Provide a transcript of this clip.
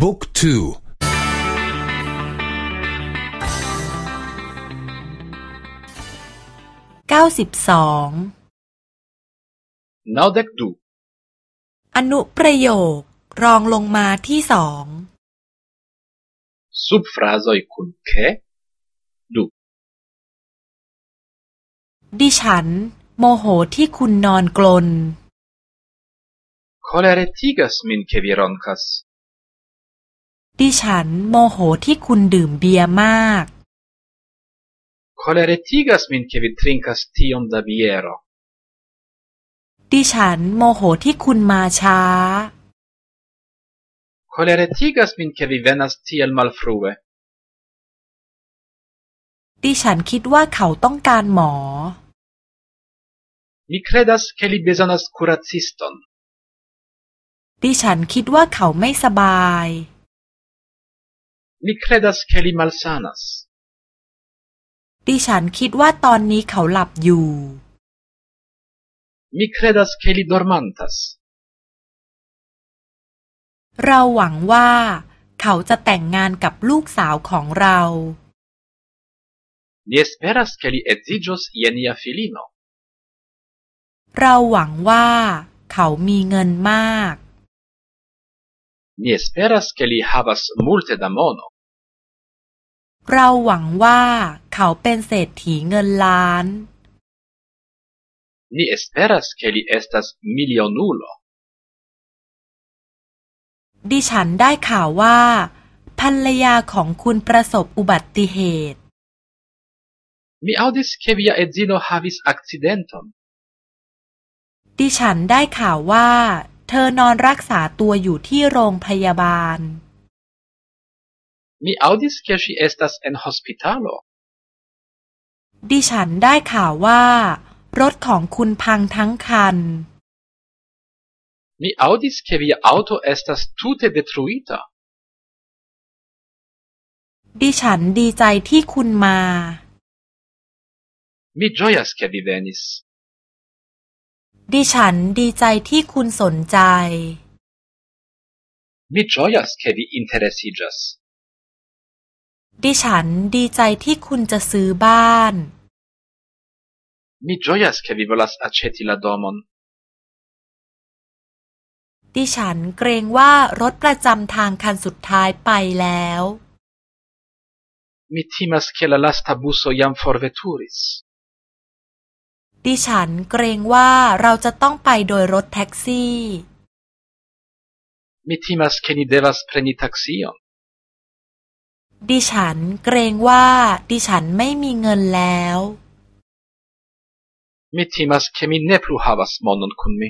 บุ๊กทูเก้าสิบสองนาเด็กดูอนุประโยครองลงมาที่สอง subfrazoj kun ke ดูดิฉัน โมโหที่คุณนอนกลน koleretigas min ke vi ronkas ดิฉันโมโหที่คุณดื่มเบียร์มาก koleretigas min ke vi trinkas tiom da biero ดิฉันโมโหที่คุณมาช้า koleretigas min ke vi venas tiel malfrue ดิฉันคิดว่าเขาต้องการหมอ Mi credas ke li bezonas kuraciston ดิฉันคิดว่าเขาไม่สบาย Mi credas ke li malsanas ดิฉันคิดว่าตอนนี้เขาหลับอยู่ Mi credas ke li dormantas เราหวังว่า เขาจะแต่งงานกับลูกสาวของเรา Ni esperas ke li edziĝos je nia filino เราหวังว่าเขามีเงินมาก Ni esperas ke li havas multe da mono เราหวังว่าเขาเป็นเศรษฐีเงินล้าน Ni esperas ke li estas milionulo ดิฉันได้ข่าวว่า ภรรยาของคุณประสบอุบัติเหตุ Mi aŭdis ke via edzino havis akcidenton ดิฉันได้ข่าวว่า เธอนอนรักษาตัวอยู่ที่โรงพยาบาล Mi aŭdis ke ŝi estas en hospitalo ดิฉันได้ข่าวว่า รถของคุณพังทั้งคัน Mi aŭdis ke via aŭto estas tute detruita ดิฉันดีใจที่คุณมา Mi ĝojas ke vi venis ดิฉันดีใจที่คุณสนใจ Mi ĝojas ke vi interesiĝas ดิฉันดีใจที่คุณจะซื้อบ้าน Mi ĝojas ke vi volas aĉeti la domon ดิฉันเกรงว่ารถประจำทางคันสุดท้ายไปแล้ว Mi timas ke la lasta buso jam forveturis ดิฉันเกรงว่าเราจะต้องไปโดยรถแท็กซี่ Mi timas ke ni devas preni taksion ดิฉันเกรงว่าดิฉันไม่มีเงินแล้ว Mi timas ke mi ne plu havas monon kun mi